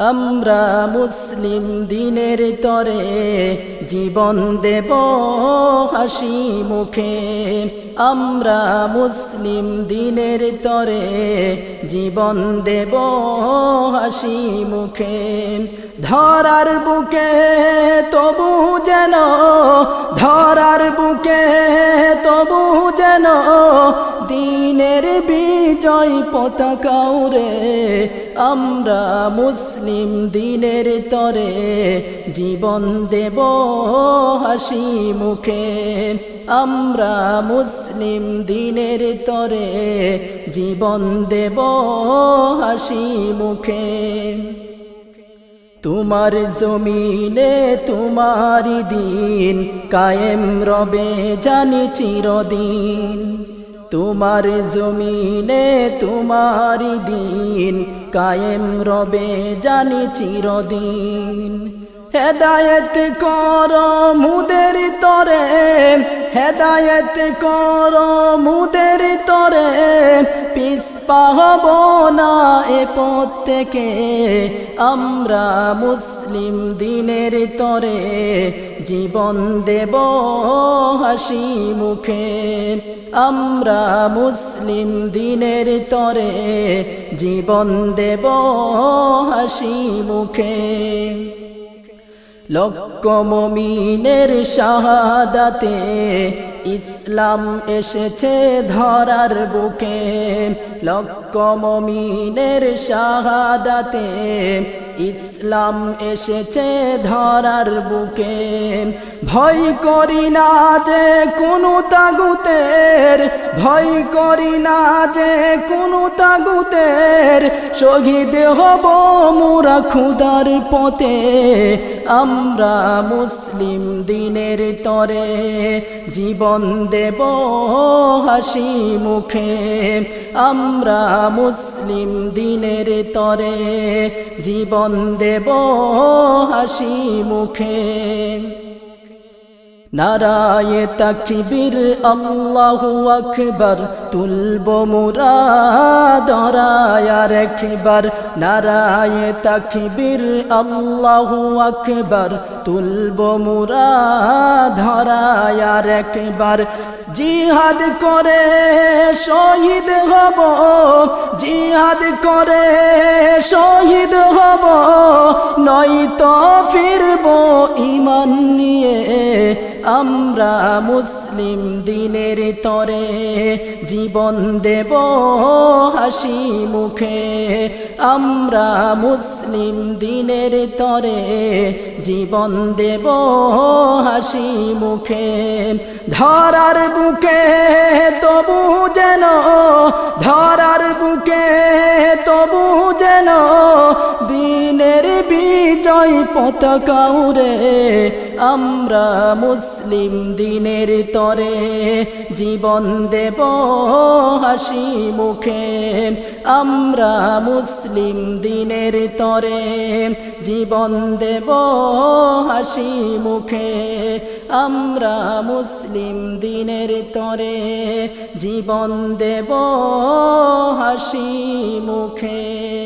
আমরা মুসলিম দিনের তরে জীবন দেব হাসি মুখে। আমরা মুসলিম দিনের তরে জীবন দেব হাসি মুখে। ধরার বুকে তবু যেন, ধরার বুকে তবু যেন দিনের বিজয় পতাকা উড়ে আমরা মুসলিম দিনের তরে জীবন দেব হাসি মুখে। আমরা মুসলিম দিনের তরে জীবন দেব হাসি মুখে। তোমার জমিনে তোমারি দিন কায়েম রবে জানি চিরদিন। তোমার জমিনে তোমারি দিন কায়েম রবে জানি চিরদিন। হেদায়েত কর মুদের তরে, হেদায়েত কর মুদের তরে পিসপা হব না এ পথ থেকে। আমরা মুসলিম দিনের তরে, জীবন দেব হাসি মুখে। আমরা মুসলিম দিনের তরে জীবন দেব হাসি মুখে। লক্ষ মমিনের শাহাদাতে ইসলাম এসেছে ধরার বুকে। লক্ষ মমিনের শাহাদাতে ইসলাম এসেছে ধরার বুকে। ভয় করি না যে কোনো তাগুতের ভয় করি না যে কোনো তাগুতের শহীদ হব মোরা খুদার পথে। আমরা মুসলিম দিনের তরে জীবন দেব হাসি মুখে। আমরা মুসলিম দিনের তরে জীবন দেব হাসি মুখে। নারায় তকবীর, আল্লাহু আকবার। তুলব মুরাদরায় একবার। নারায় তকবীর, আল্লাহু আকবার। তুলব মুরাদরায় একবার। জিহাদ করে শহীদ হব, জিহাদ করে শহীদ হব। নয়তো ফিরব ইমান নিয়ে। আমরা মুসলিম দিনের তরে জীবন দেব হাসি মুখে। আমরা মুসলিম দিনের তরে জীবন দেব হাসি মুখে। ধরার বুকে তবু যেন ধরার পতাকা উড়ে, আমরা মুসলিম দিনের তরে, জীবন দেব হাসি মুখে। আমরা মুসলিম দিনের তরে, জীবন দেব হাসি মুখে। আমরা মুসলিম দিনের তরে, জীবন দেব হাসি মুখে।